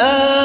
آه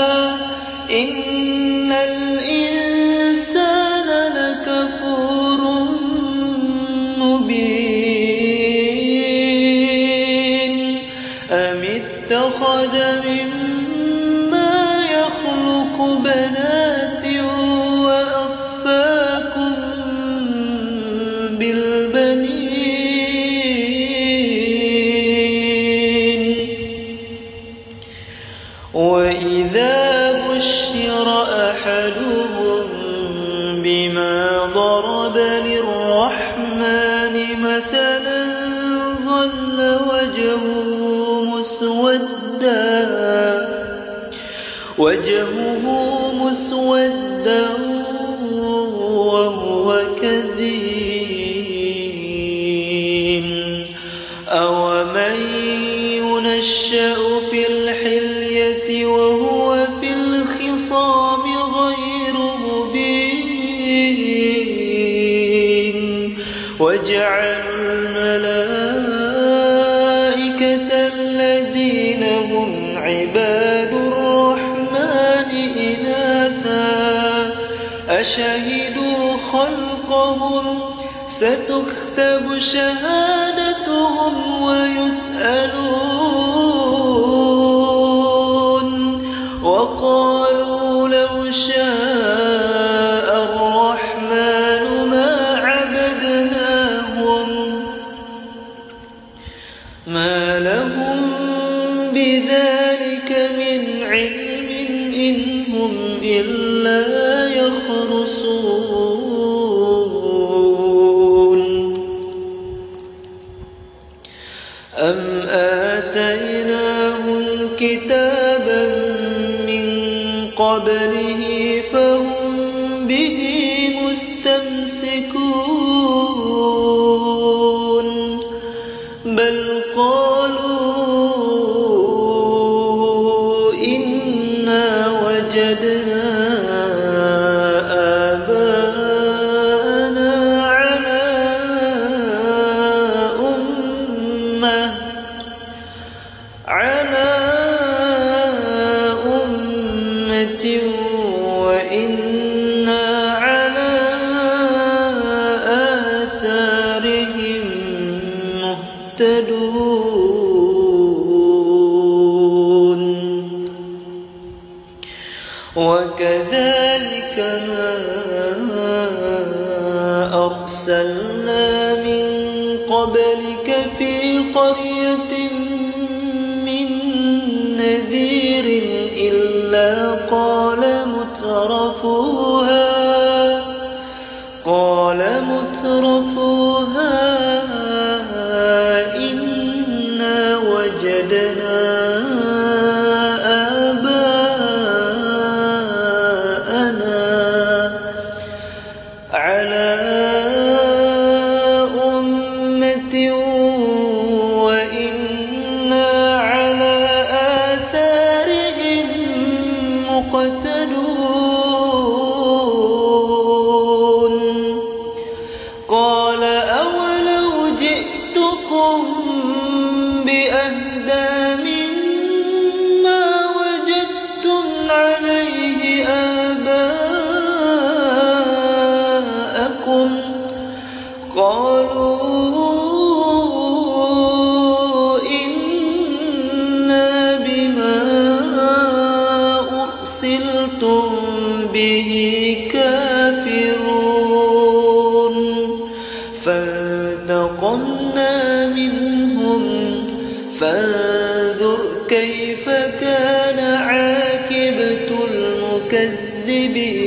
المكذبين.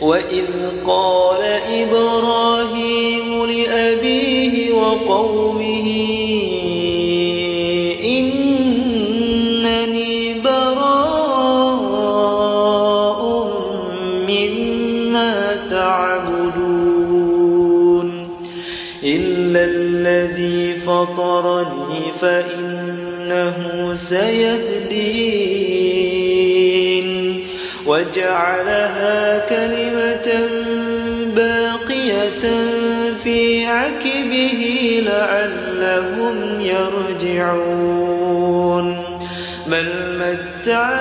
وإذ قال إبراهيم لأبيه وقومه إنني براء مما تعبدون. إلا الذي فطرني فإن يهدين وجعلها كلمة باقية في عكبه لعلهم يرجعون. بل متعنا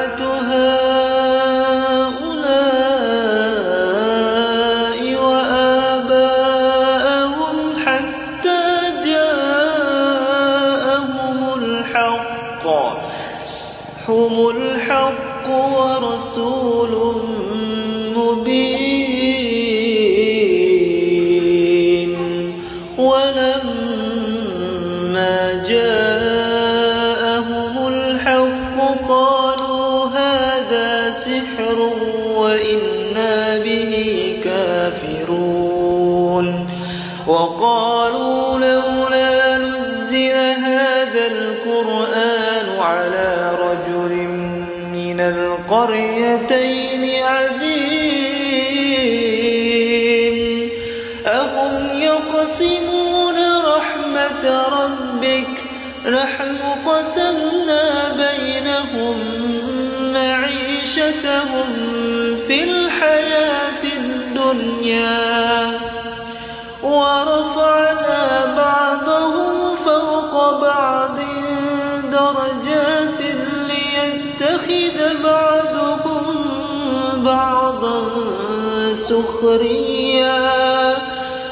سخريا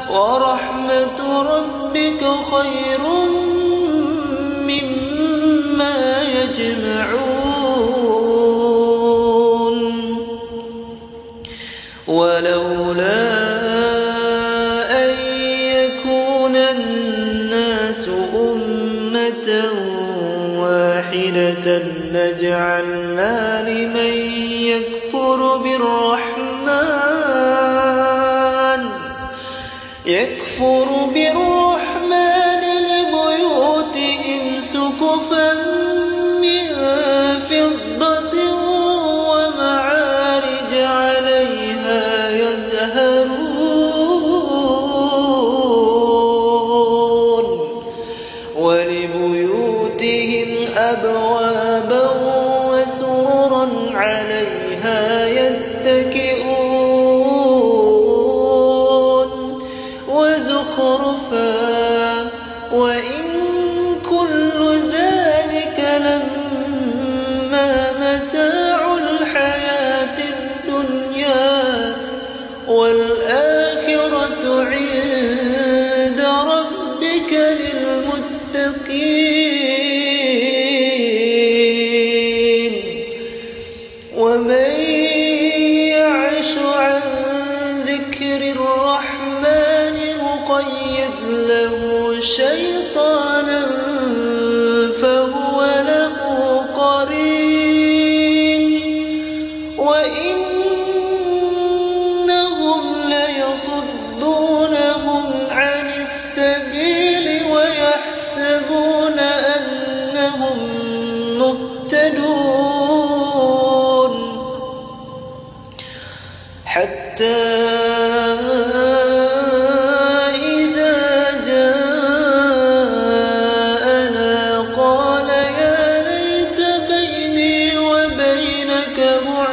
ورحمة ربك خير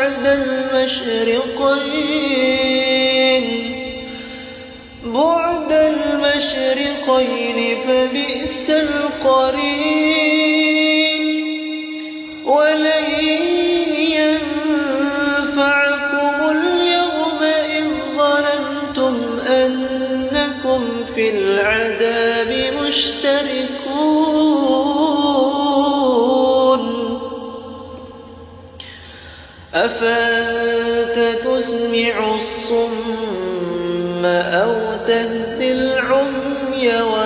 بعد المشرقين. بعد المشرقين فبئس القرين. أفأنت تسمع الصم أو تهدي العمي ولا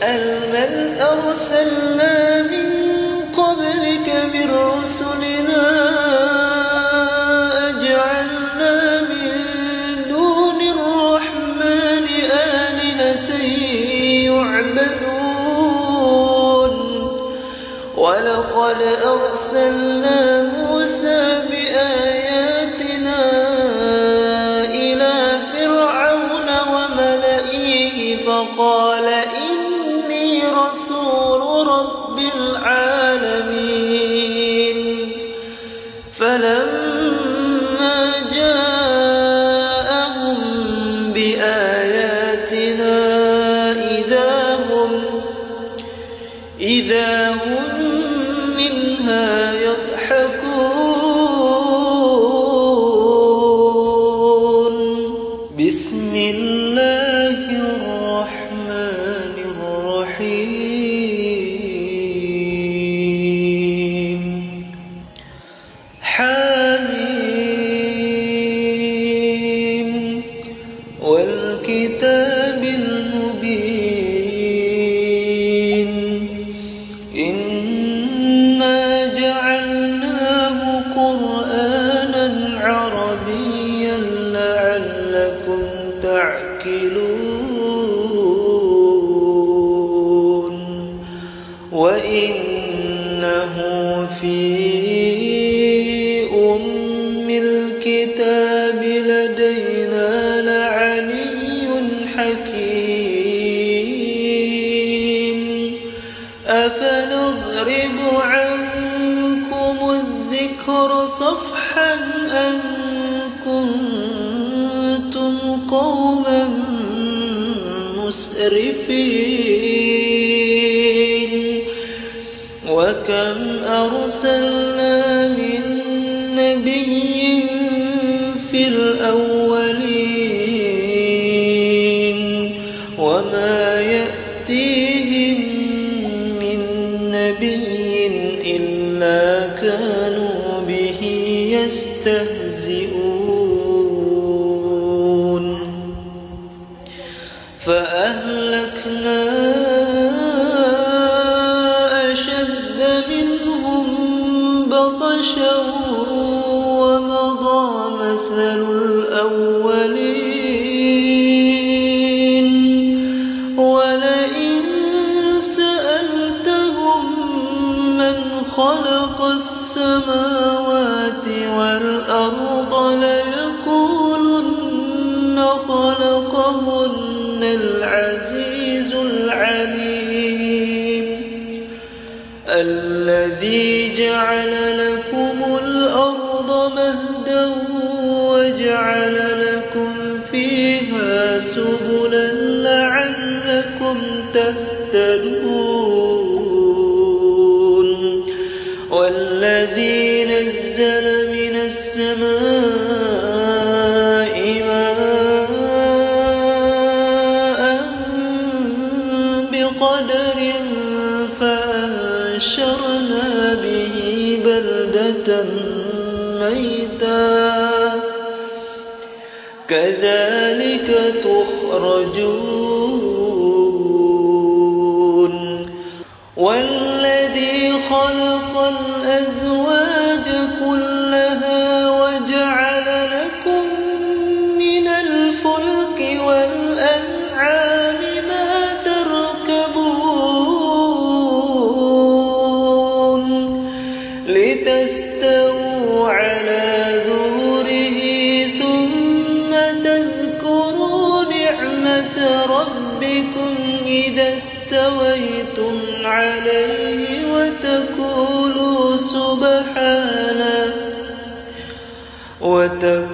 فاسأل من أرسلنا من قبلك من رسلنا أجعلنا من دون الرحمن آلهة يعبدون. ولقد أرسلنا بطشا The.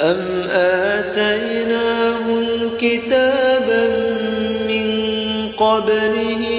أم آتيناهم كتابا من قبله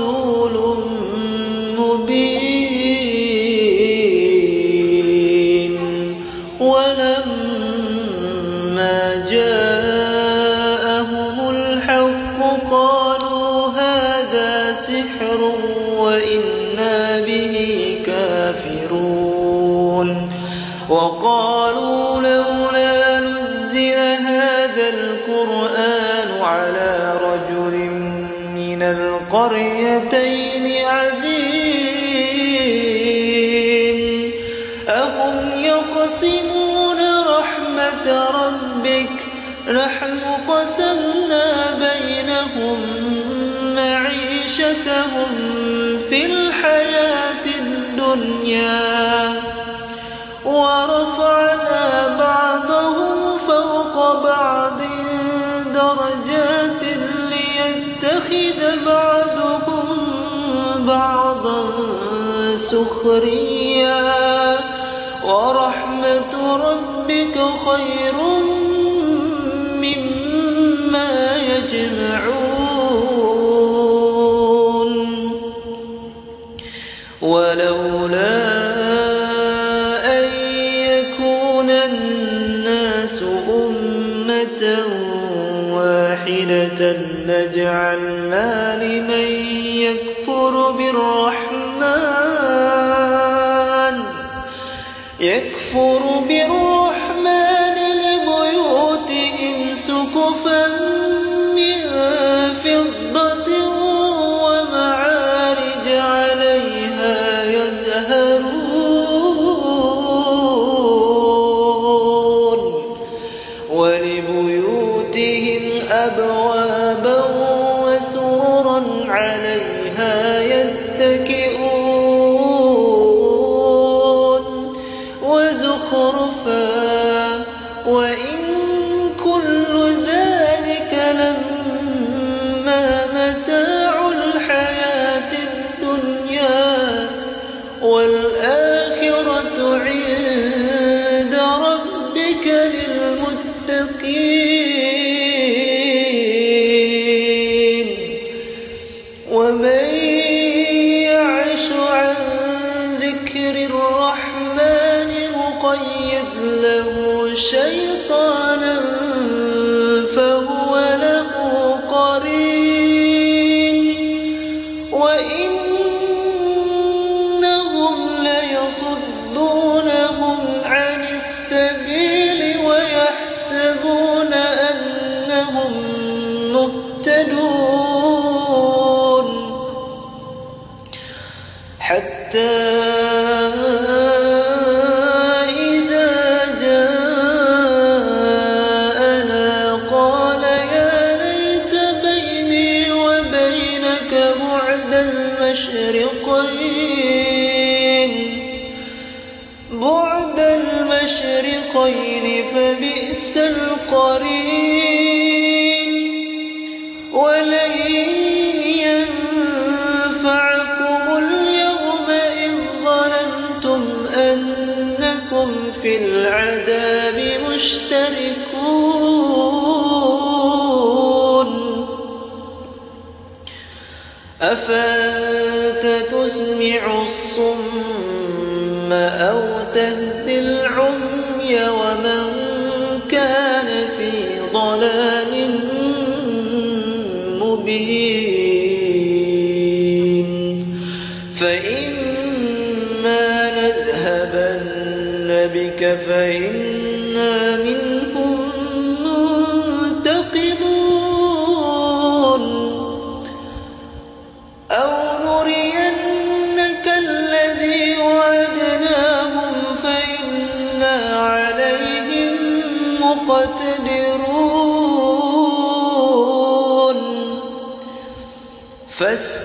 ورسول درجات ليتخذ بعضهم بعضا سخريا. ورحمة ربك خير مما يجمعون. ولولا جعلنا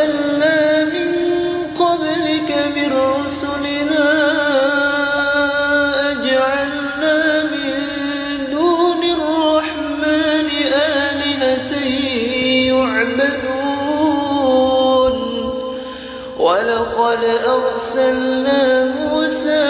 أرسلنا من قبلك من رسلنا أجعلنا من دون الرحمن آلهة يعبدون. ولقد أرسلنا موسى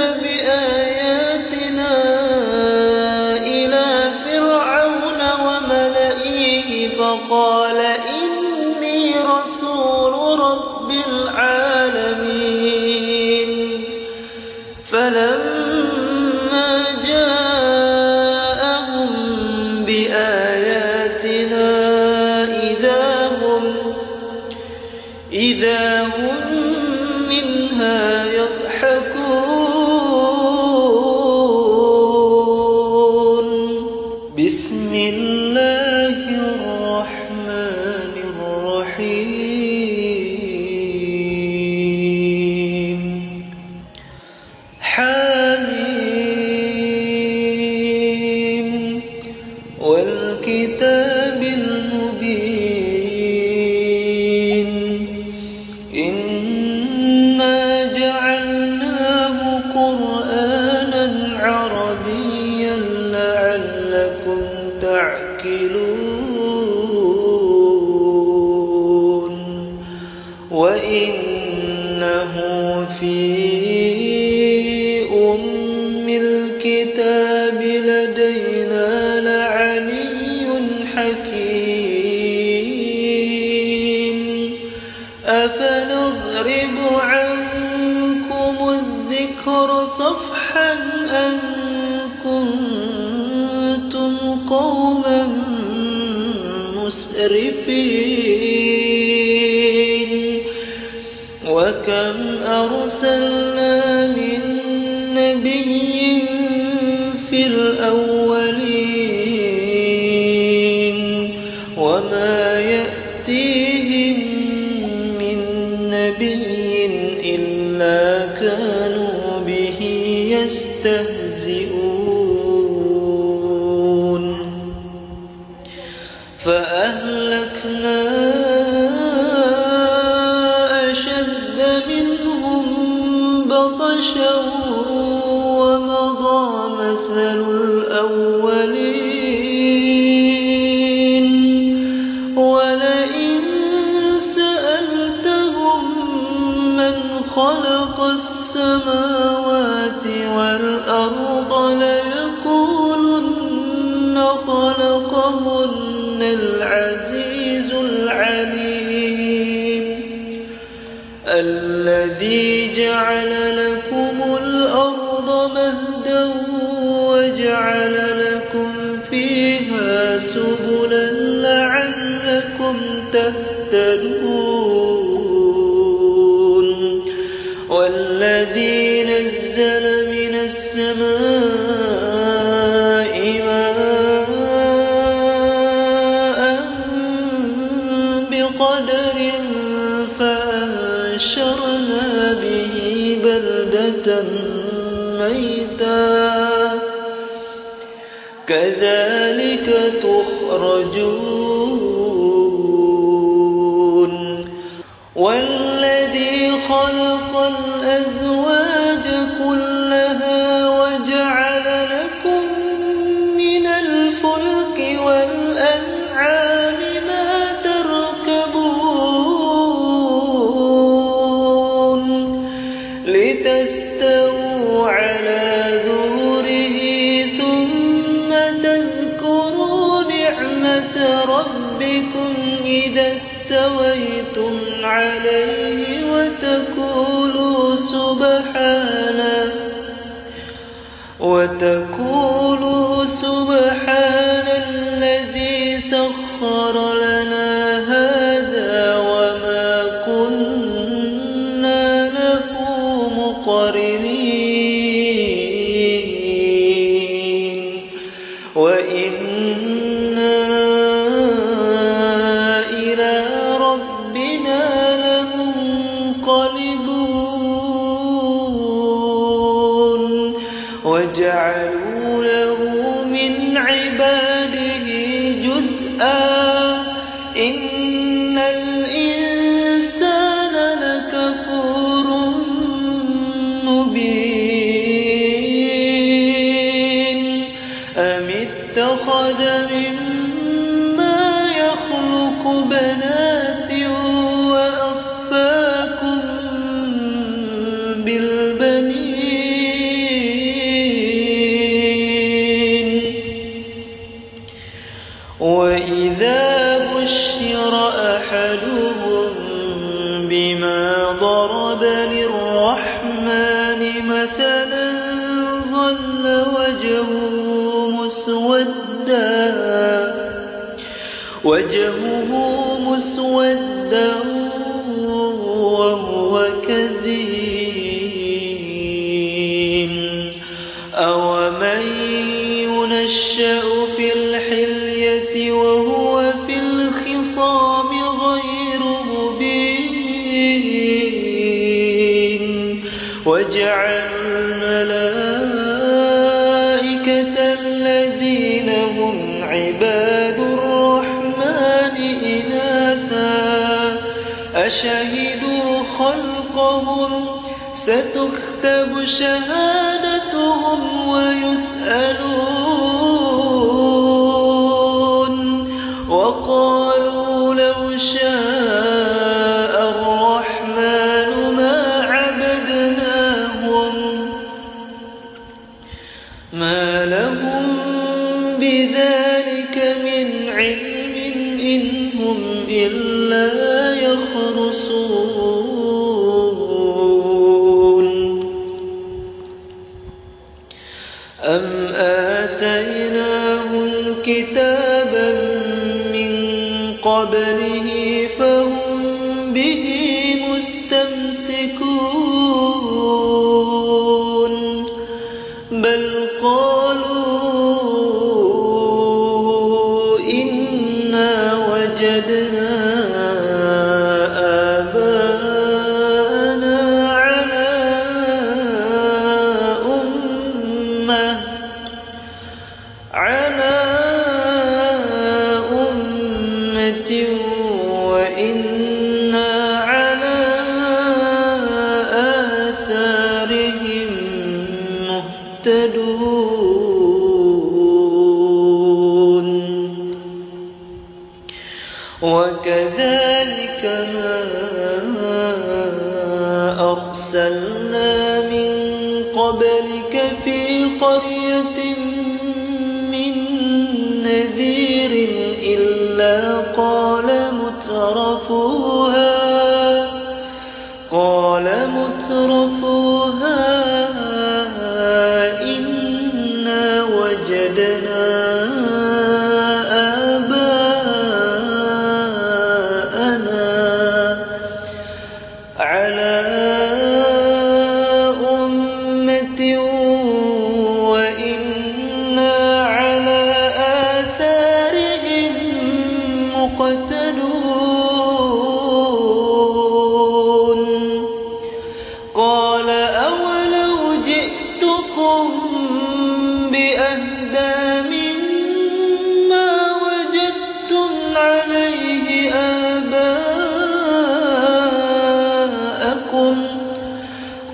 كنا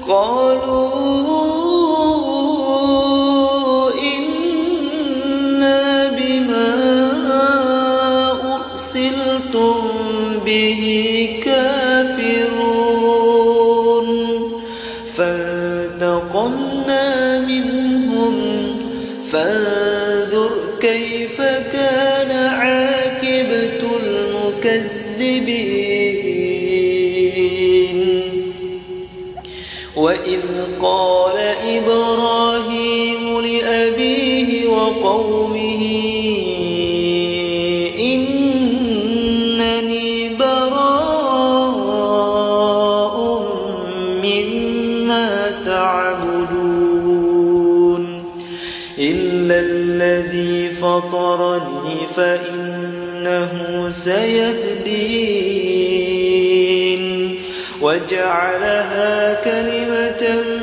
قالوا فطرني فإنه سيهدين. وجعلها كلمة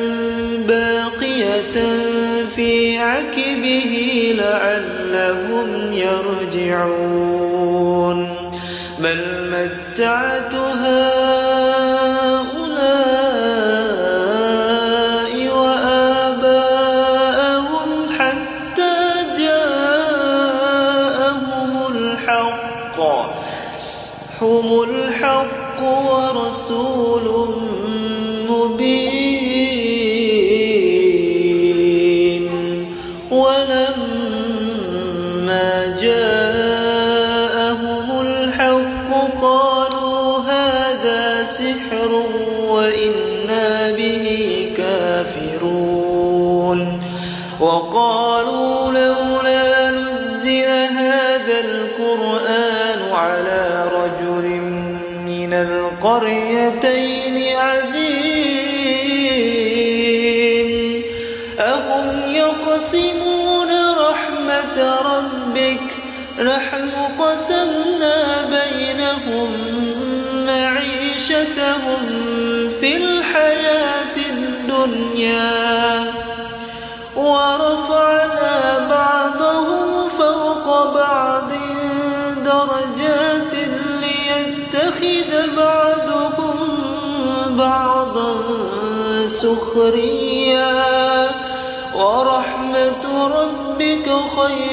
سخريا ورحمة ربك خير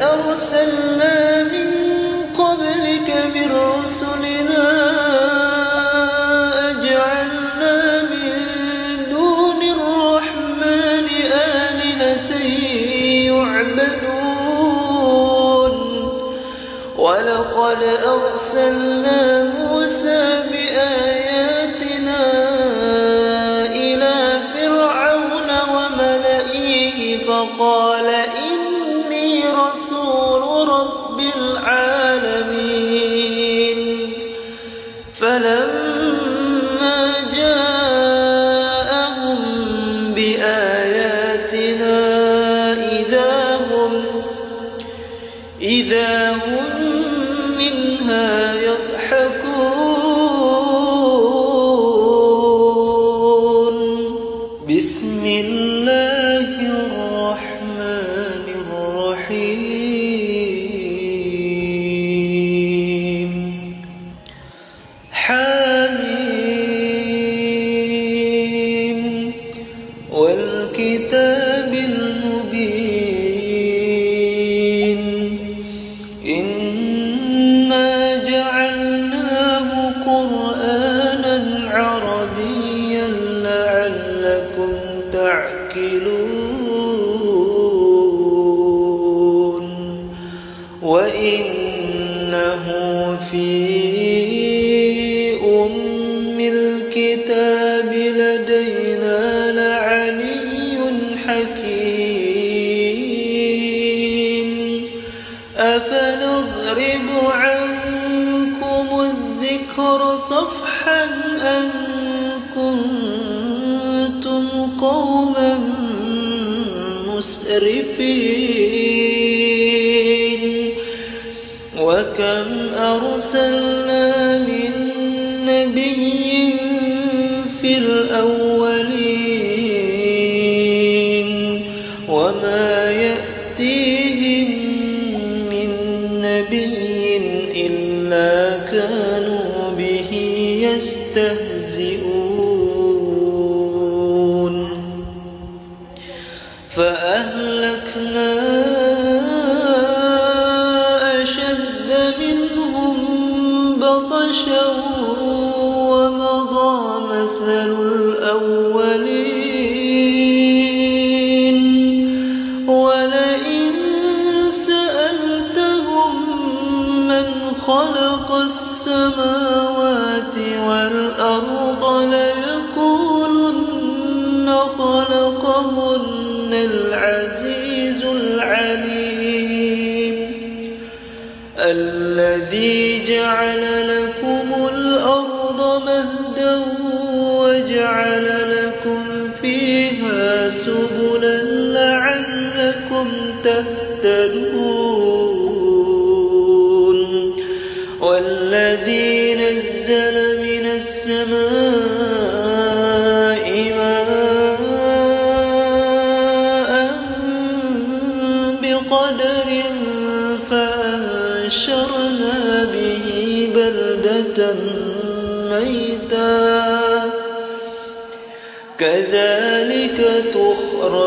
أرسلنا من قبلك من رسلنا أجعلنا من دون الرحمن آلهة يعبدون. ولقد أرسلنا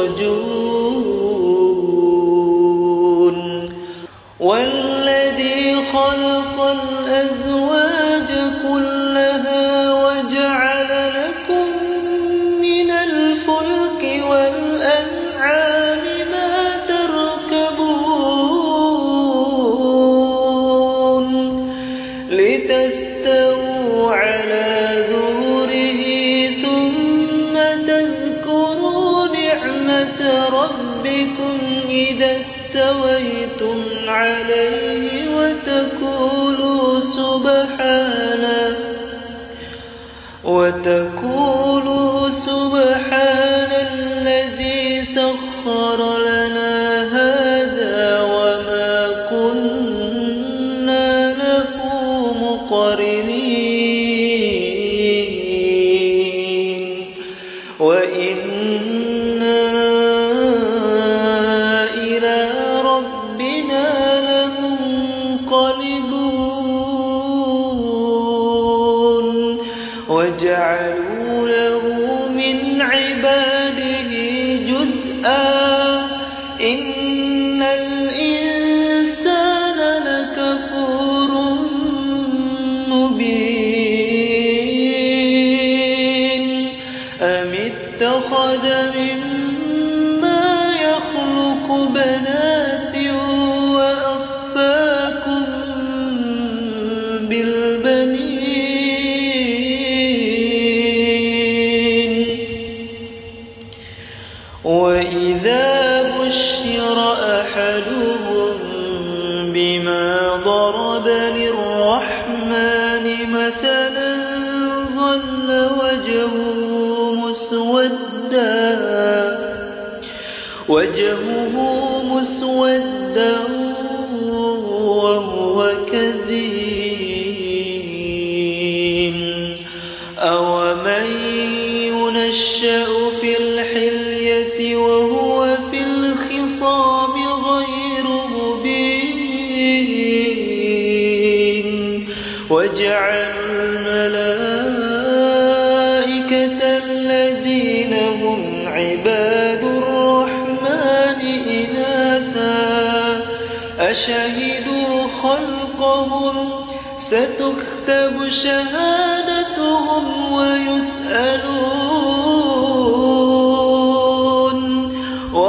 تخرجون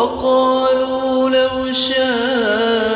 وقالوا لو شاء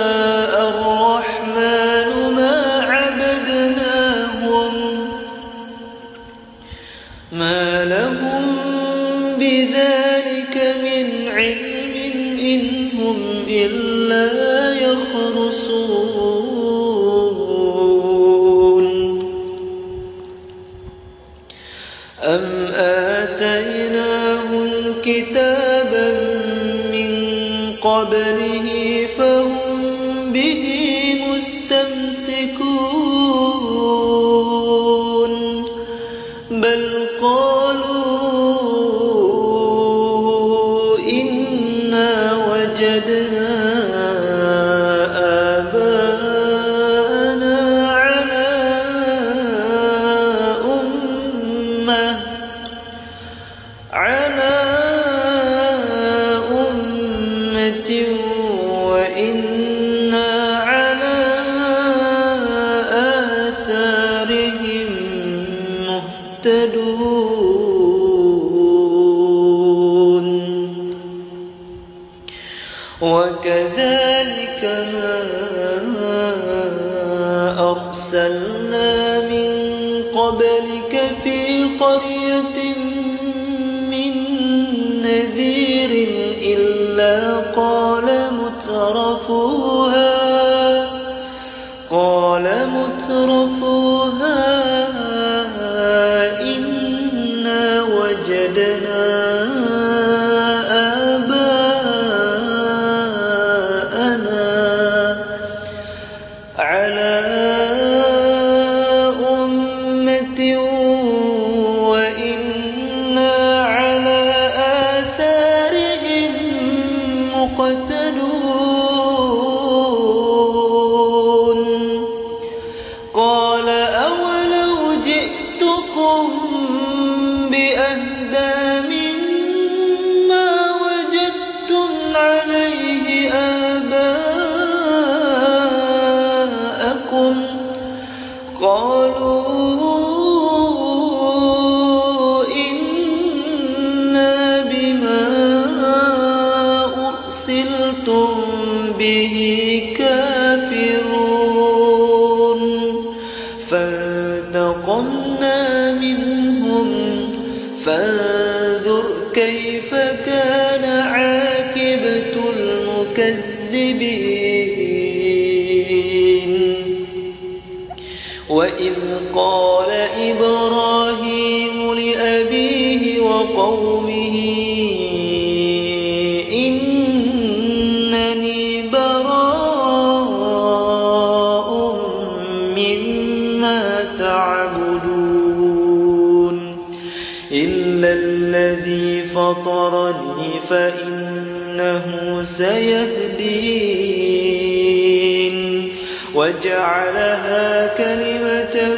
وجعلها كلمة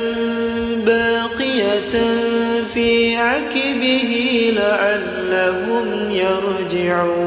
باقية في عكبه لعلهم يرجعون.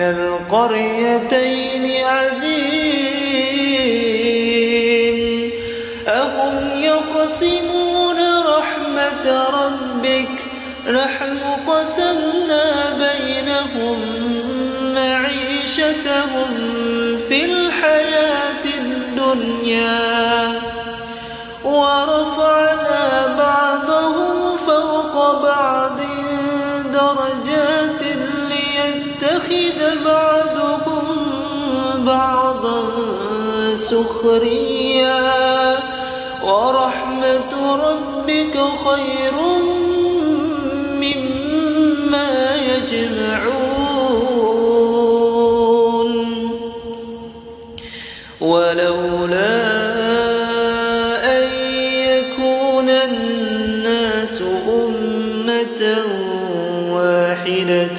القريتين عظيم أهم يقسمون رحمة ربك؟ نحن قسمنا بينهم معيشتهم في الحياة الدنيا. سخريا ورحمة ربك خير مما يجمعون. ولولا أن يكون الناس أمة واحدة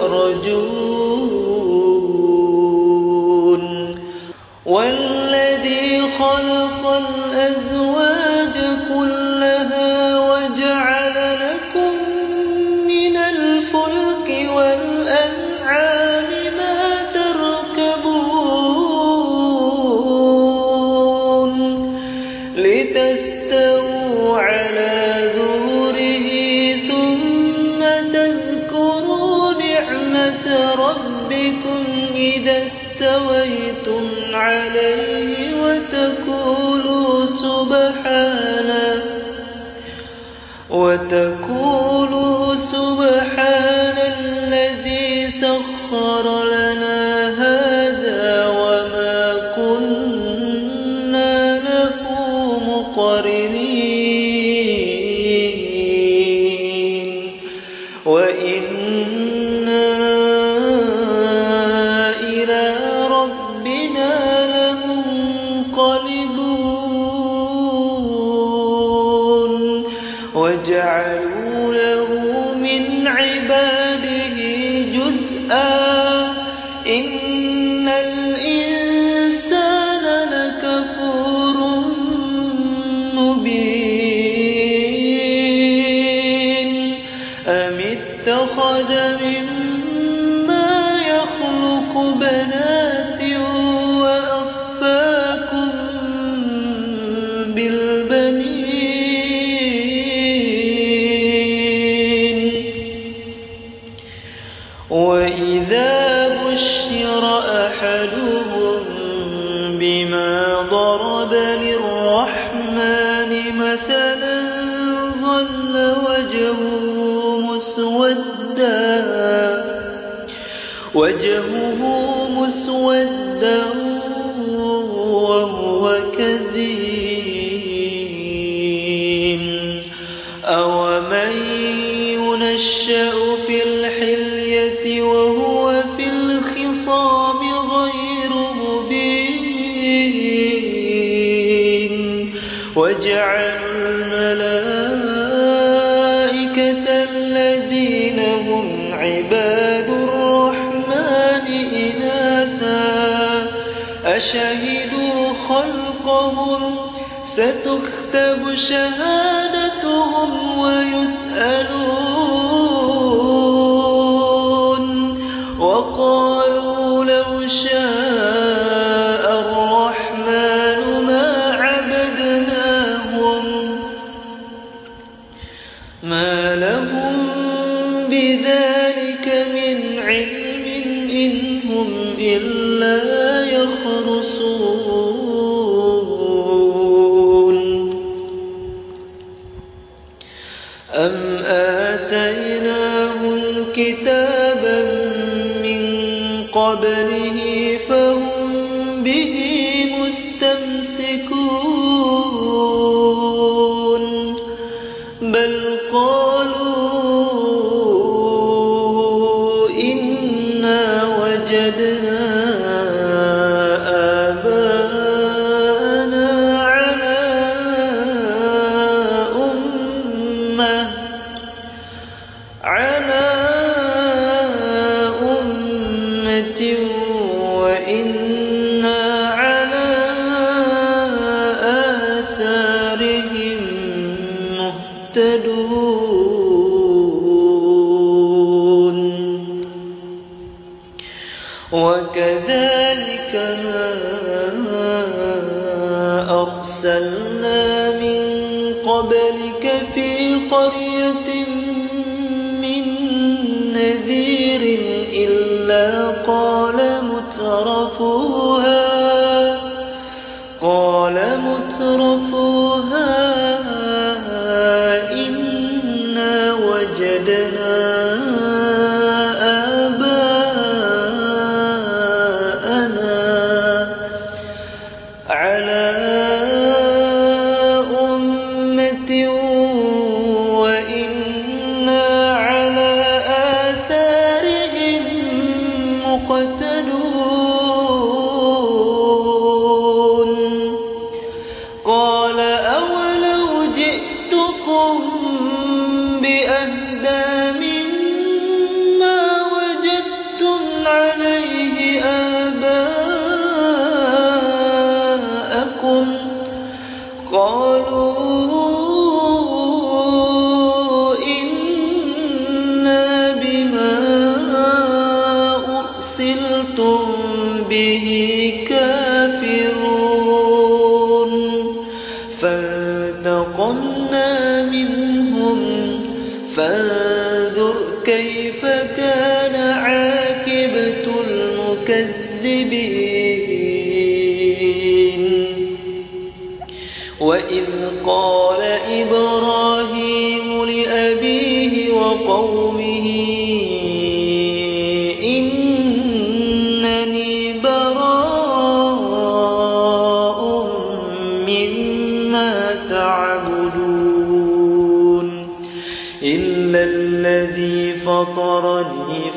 تخرجون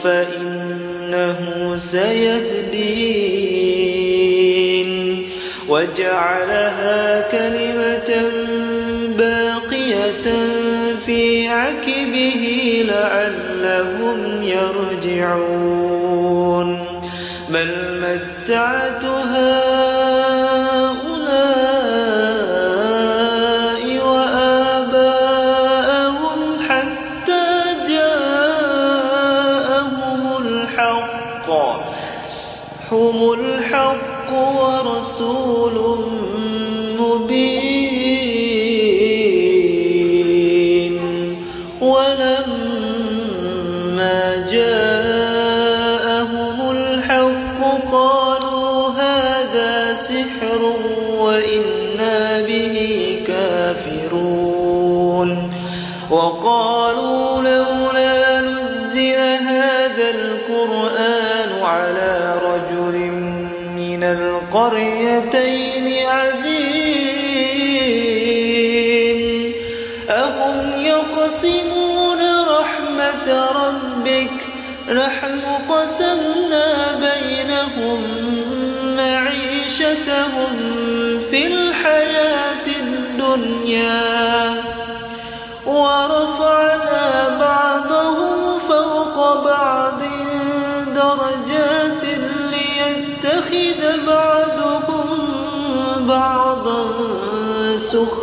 فإنه سيهدين. وجعلها كلمة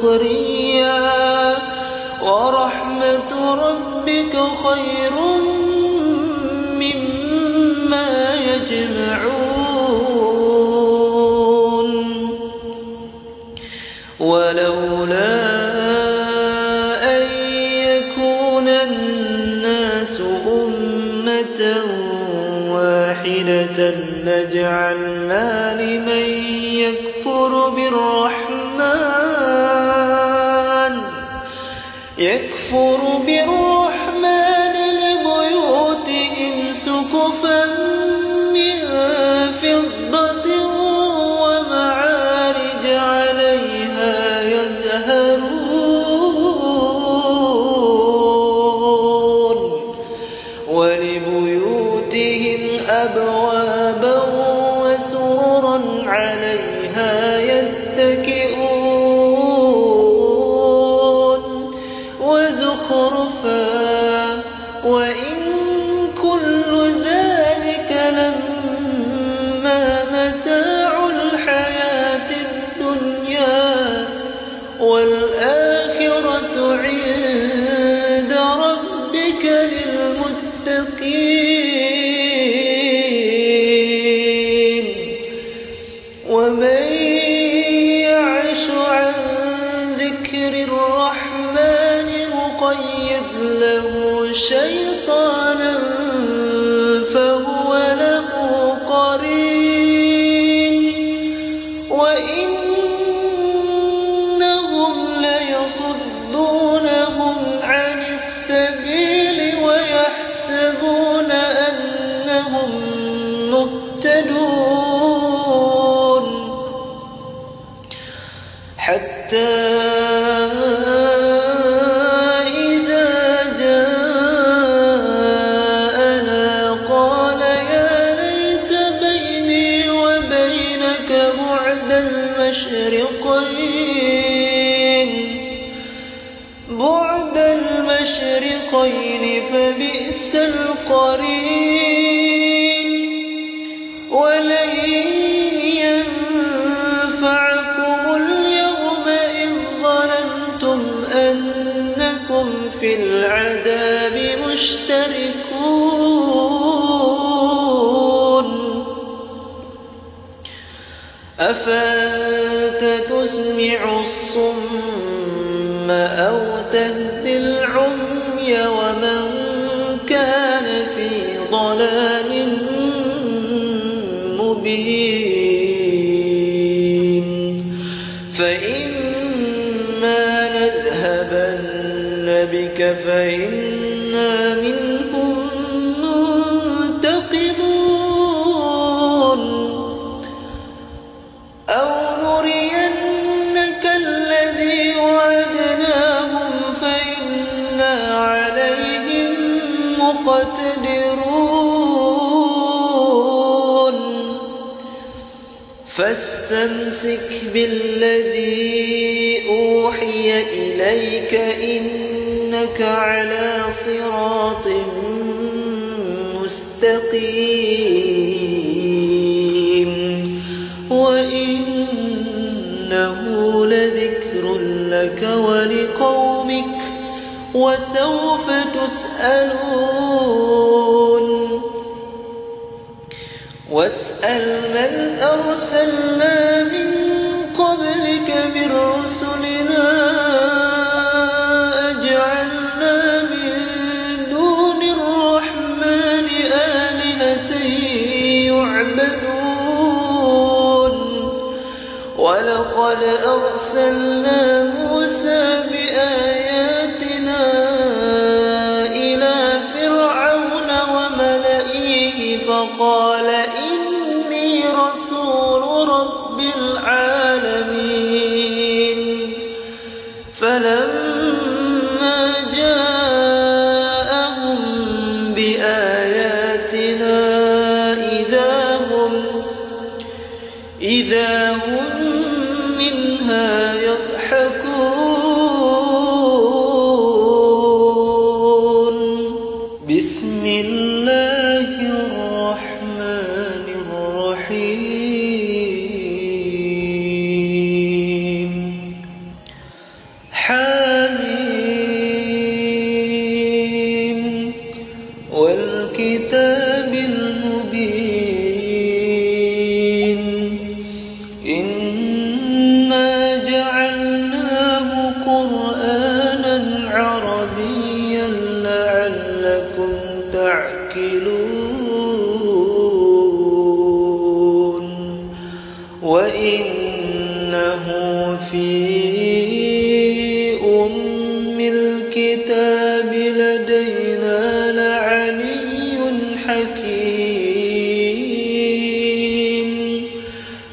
سخريا ورحمة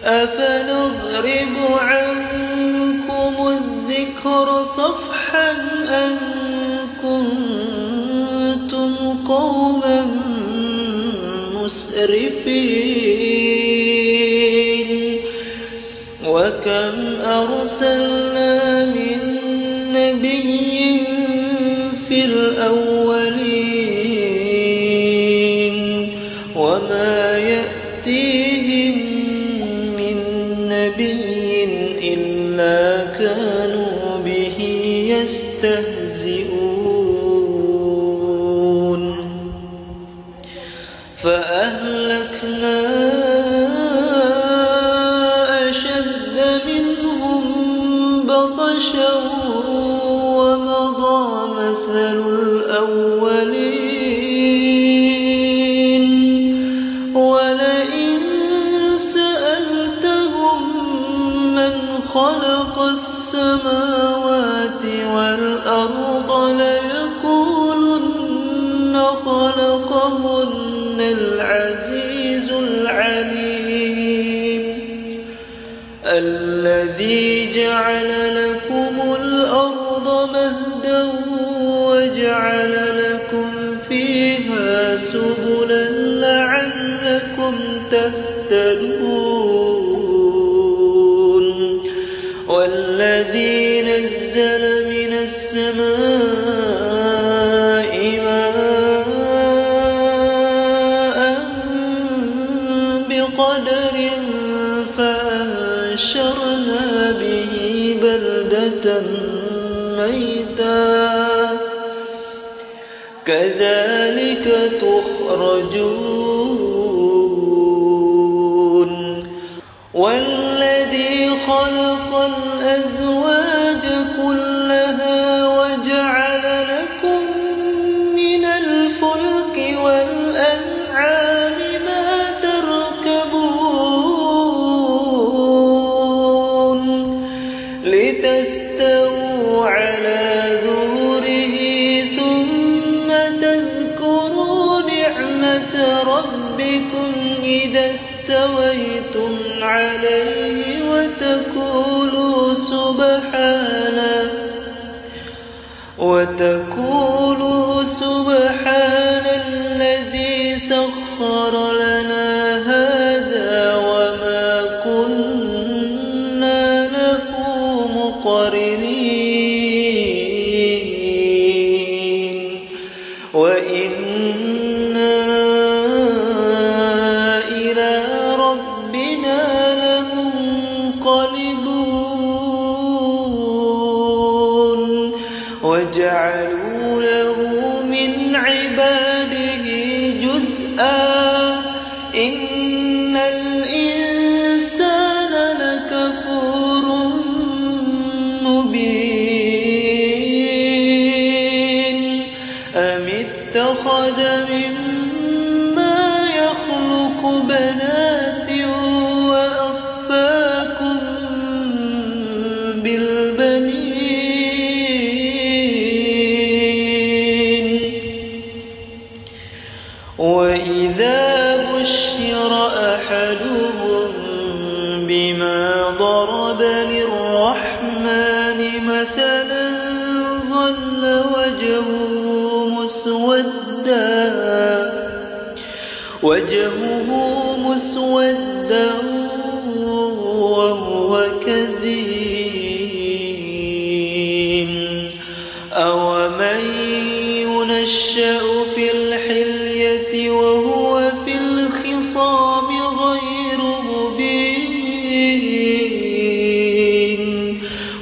أفنضرب عنكم الذكر صفحا أن كنتم قوما مسرفين وكم أرسلنا من نبي في الأول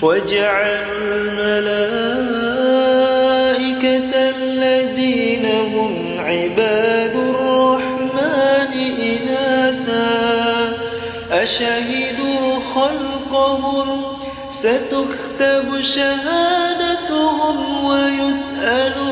واجعل الملائكة الذين هم عباد الرحمن إناثا. أشهدوا خلقهم ستكتب شهادتهم ويسألون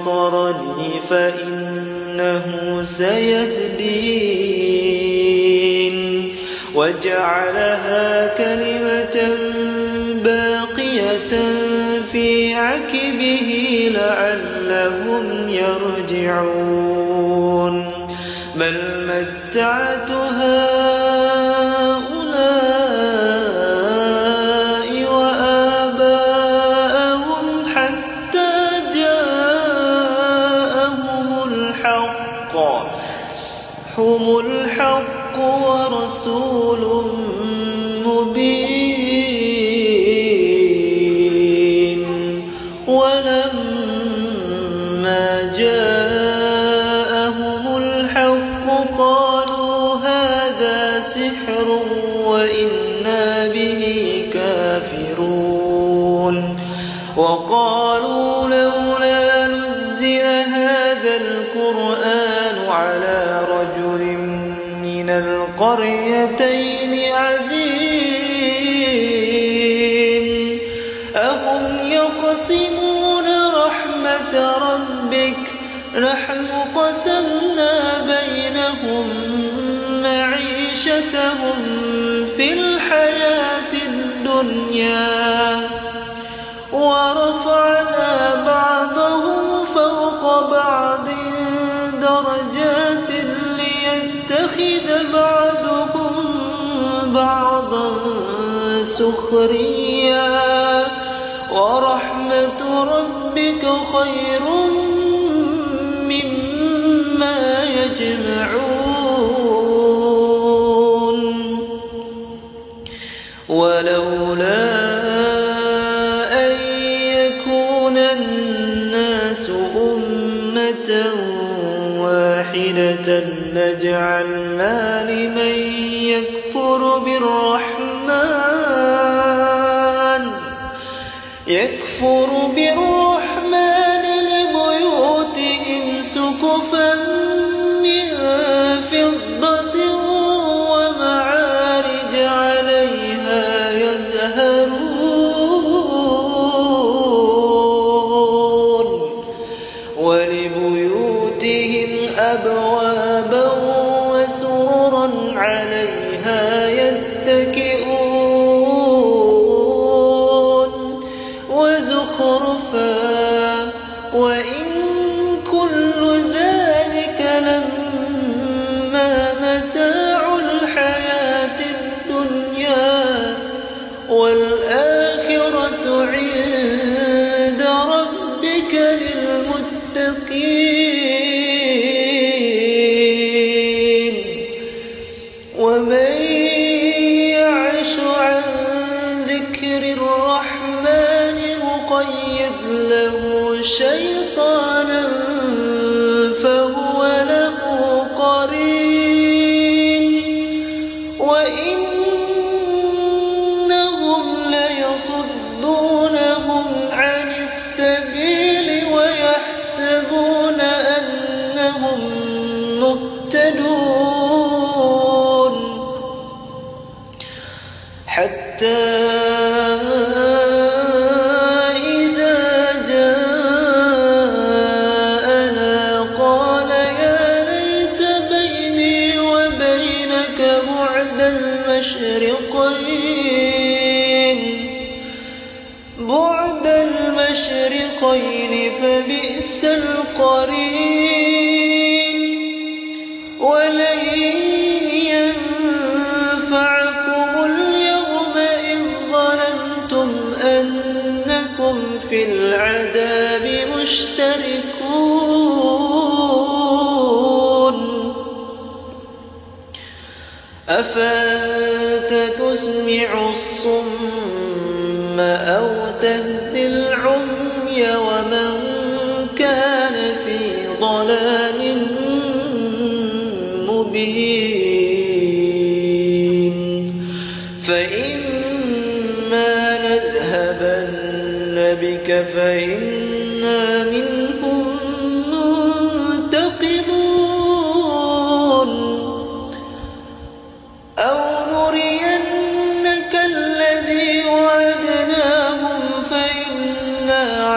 مطرا فإنه سيهدين. وجعلها كلمة قريتين سخريا ورحمة ربك خير مما يجمعون. ولولا أن يكون الناس أمة واحدة لجعلنا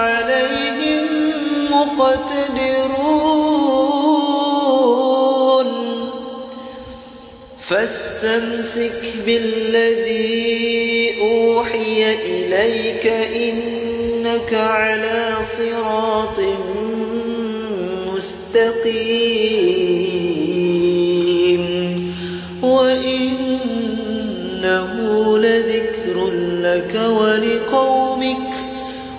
عليهم مقتدرون. فاستمسك بالذي أوحي إليك إنك على صراط مستقيم. وإنه لذكر لك ولقومك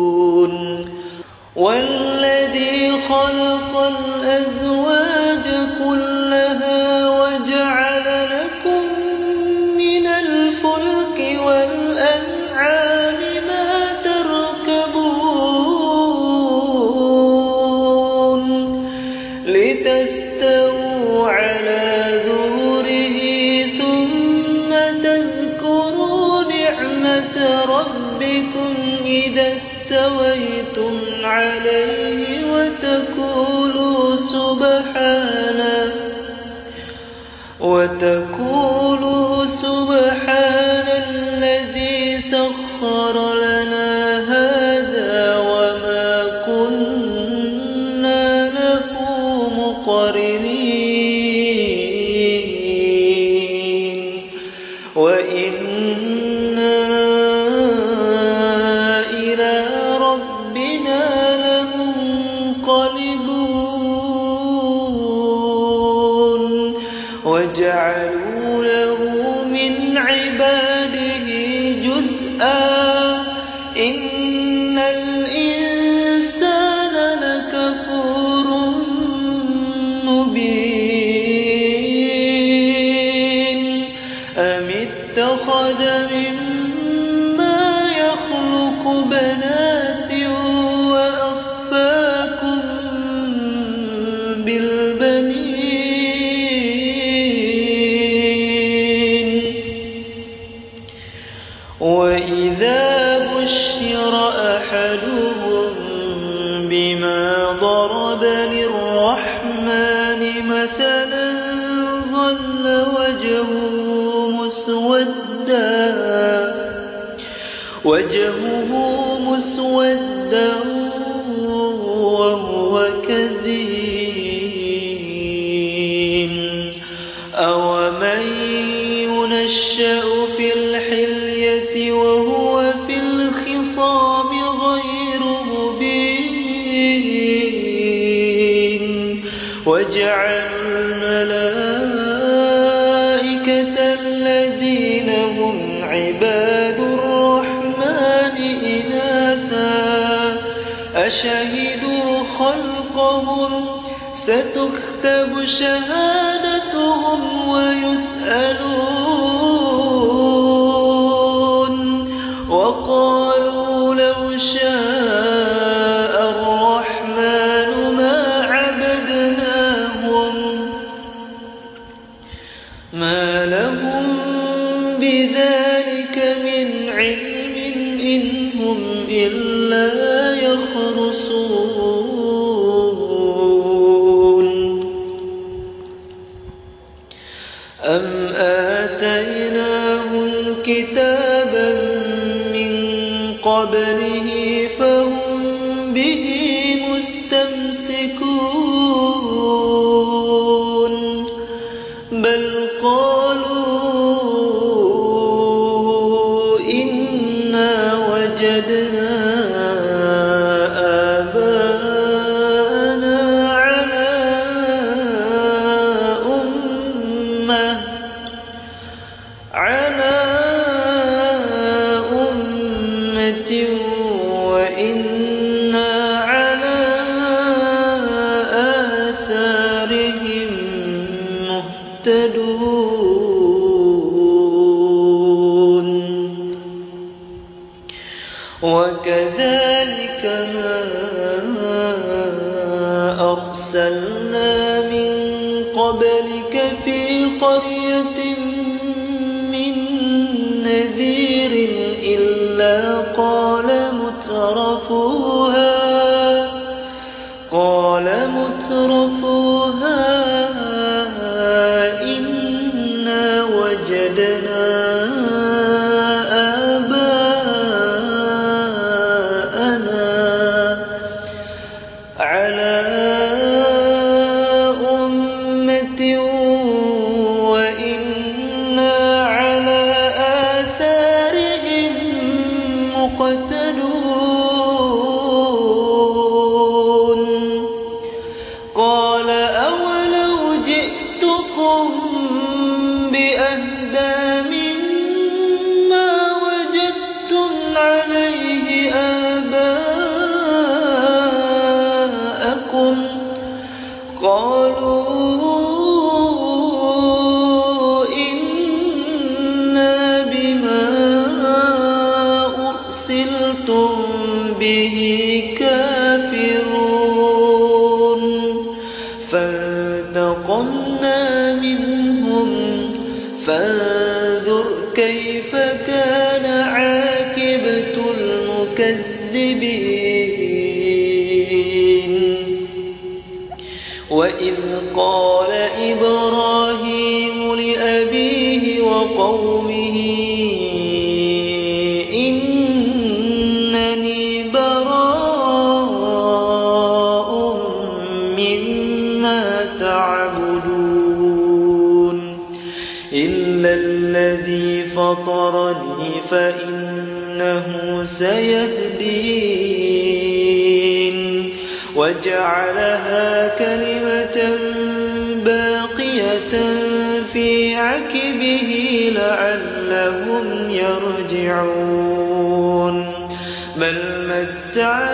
تخرجون والذي خلق الأزواج مترفوها قال مترفوها فإنه سيهدين. وجعلها كلمة باقية في عكبه لعلهم يرجعون. بل متعت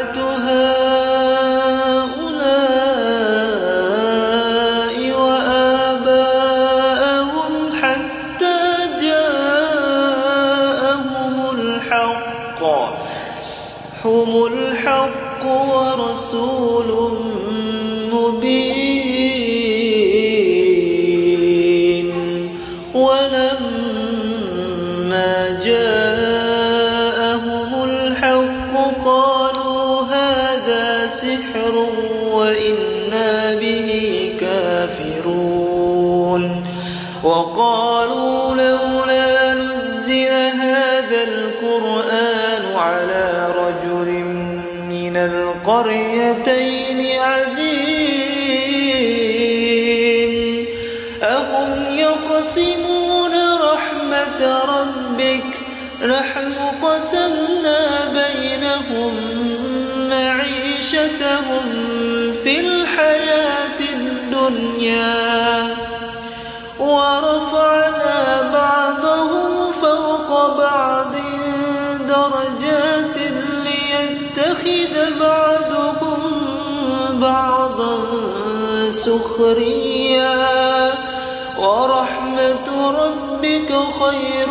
سخريا ورحمة ربك خير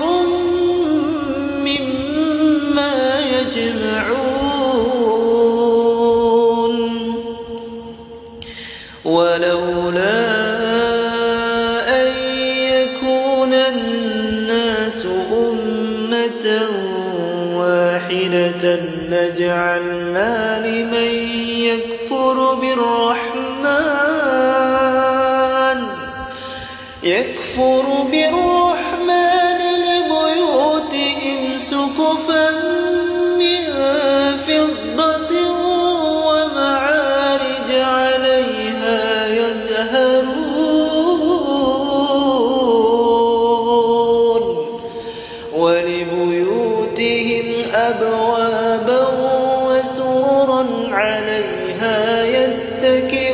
the king.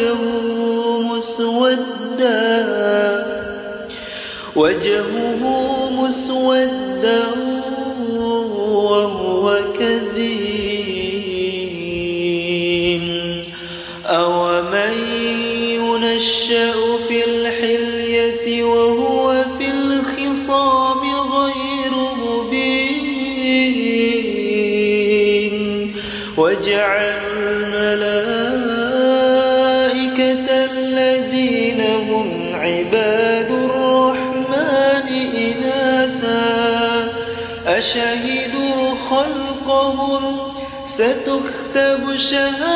وجهه مسودا وجهه مسودا ستكتب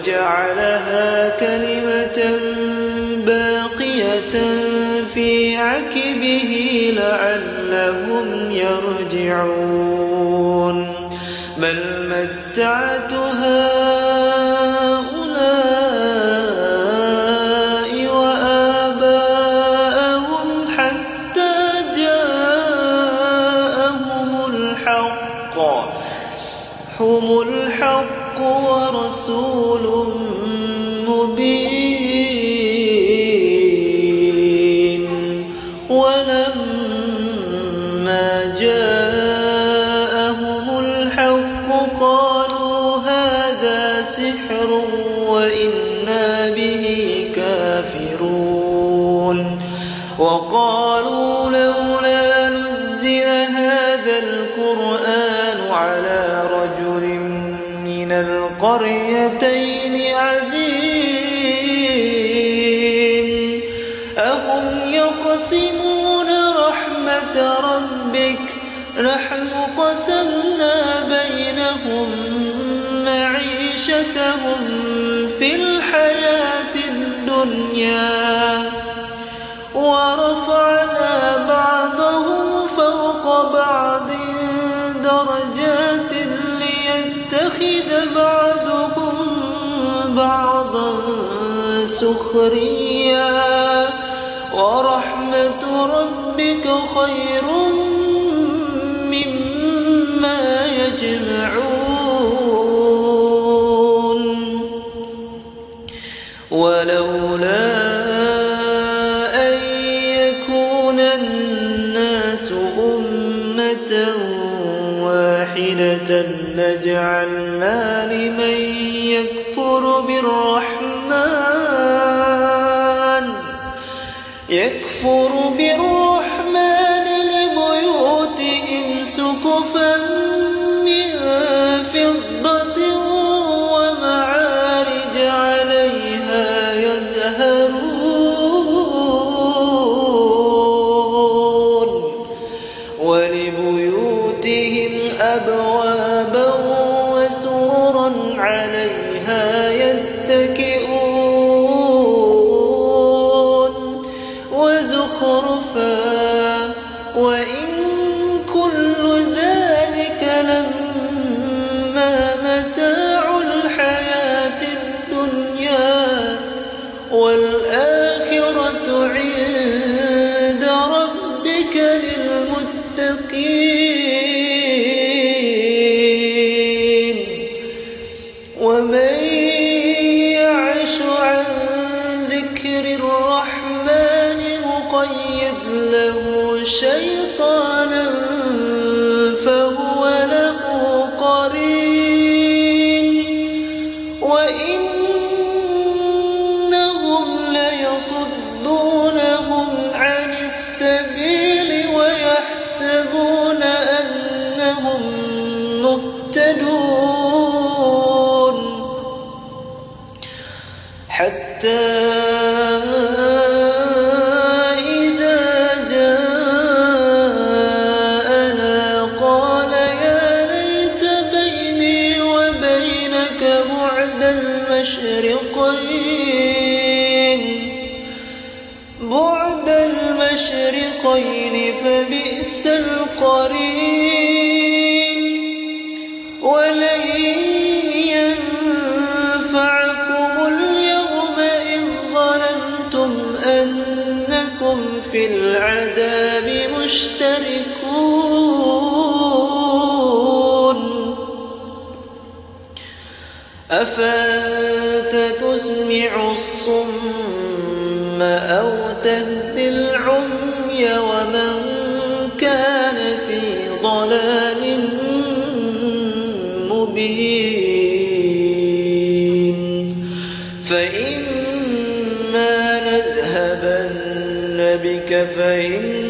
وجعلها كلمة باقية في عكبه لعلهم يرجعون. بل متعتها قريتين سخريا ورحمة ربك خير مبين فإما نذهبن بك فإن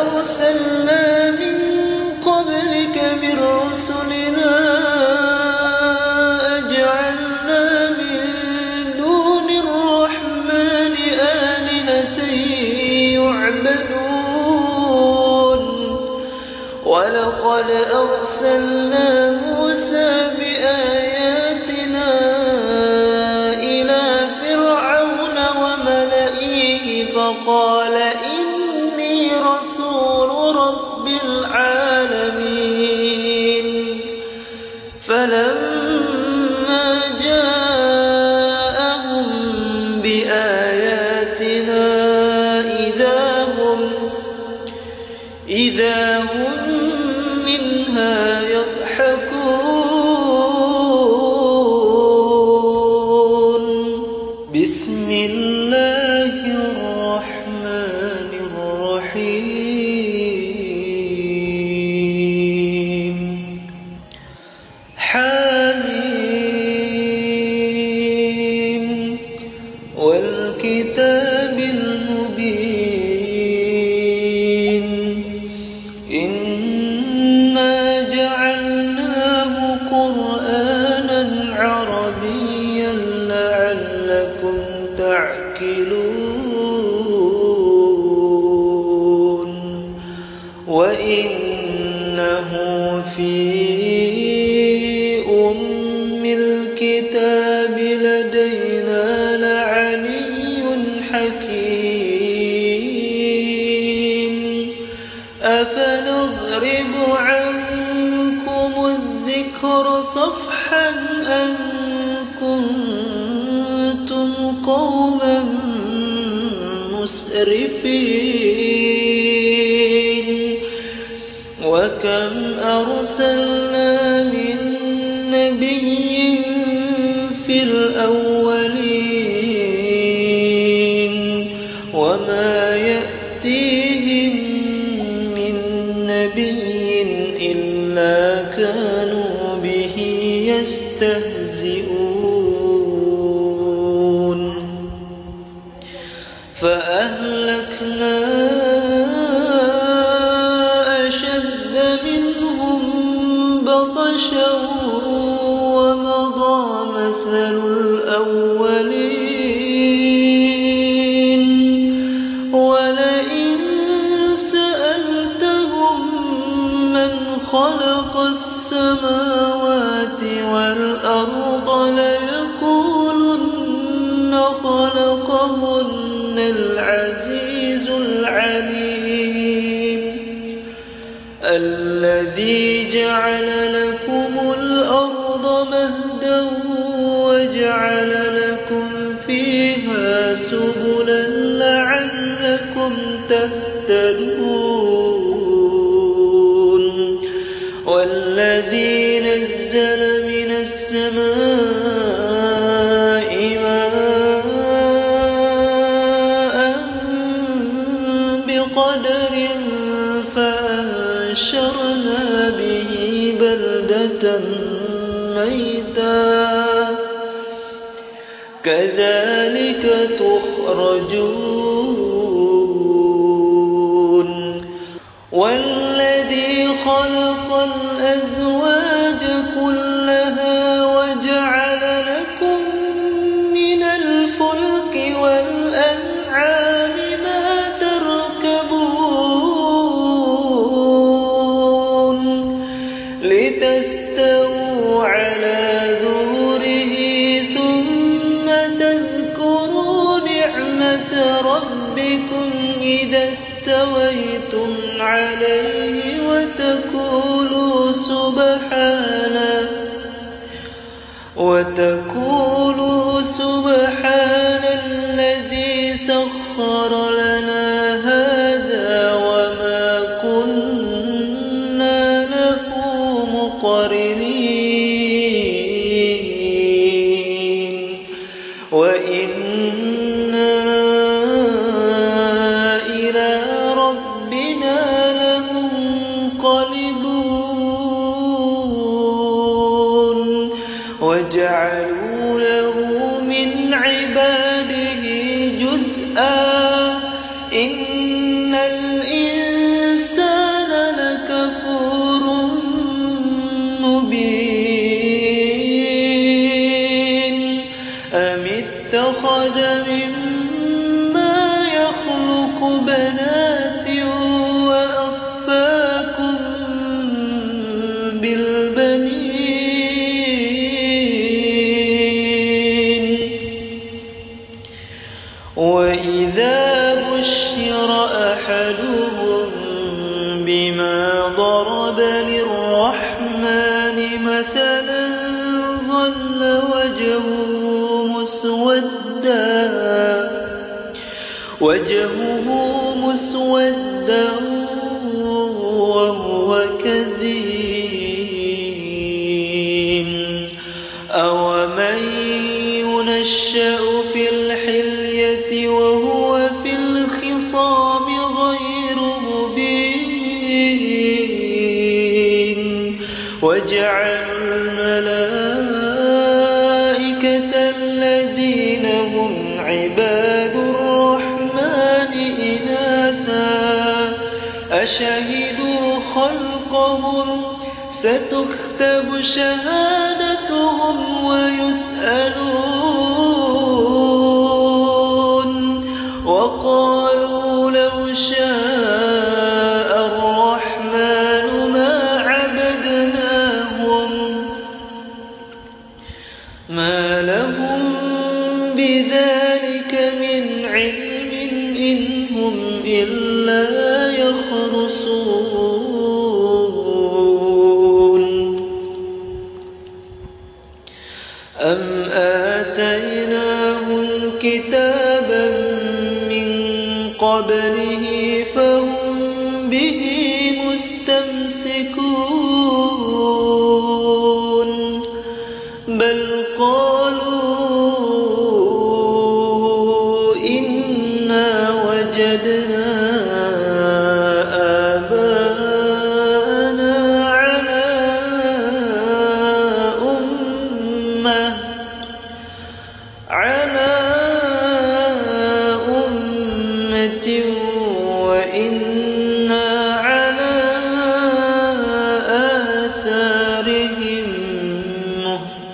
أرسلنا من قبلك من رسلنا أجعلنا من دون الرحمن آلهة يعبدون. ولقد أرسلنا تخرجون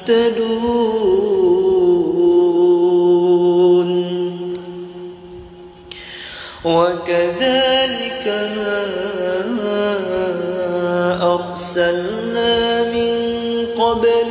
مهتدون وكذلك ما أرسلنا من قبل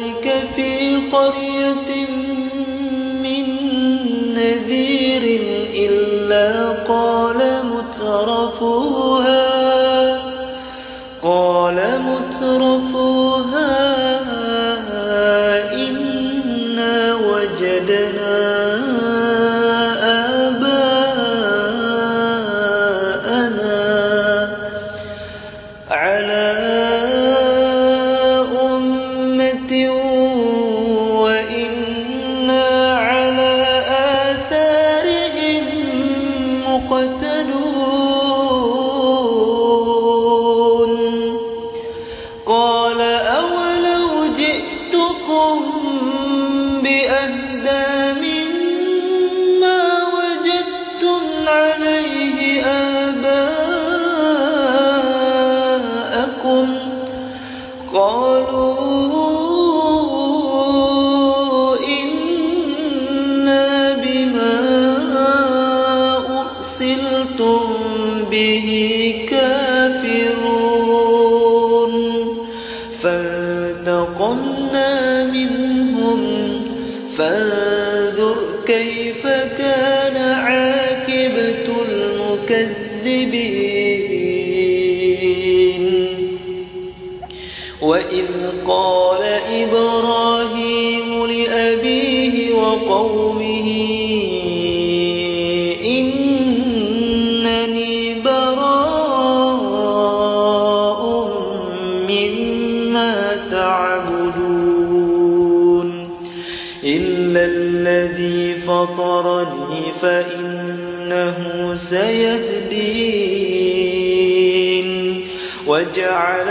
على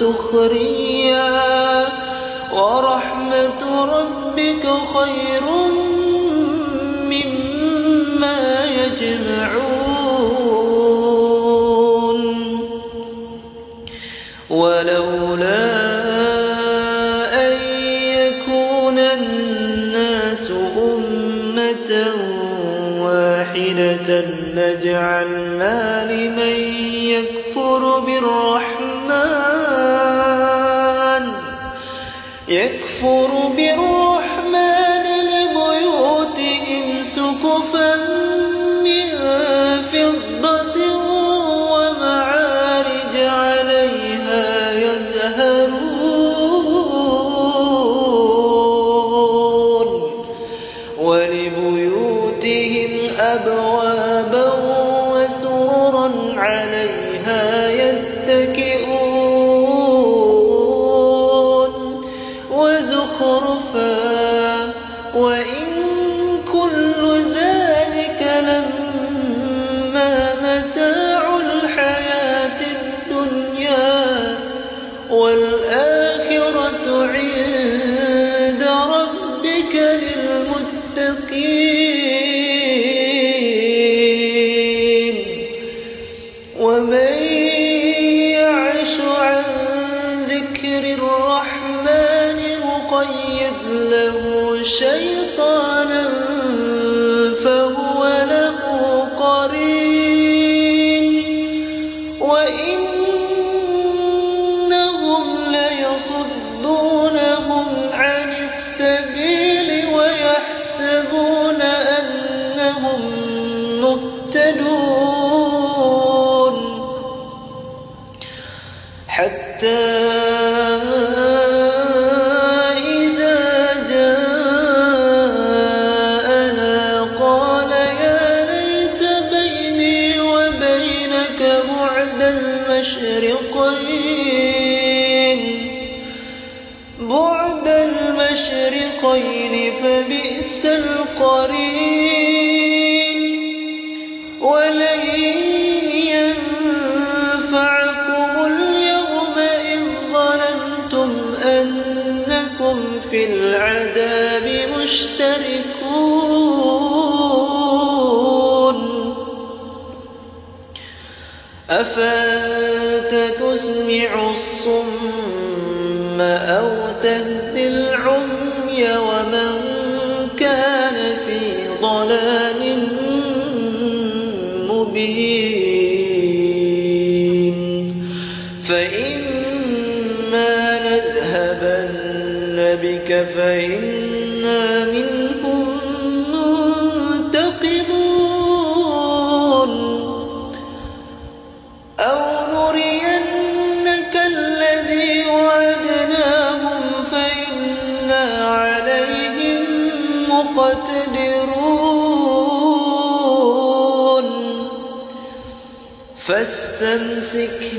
سخريا ورحمة ربك خير يكفر بالرحمن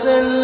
وسلم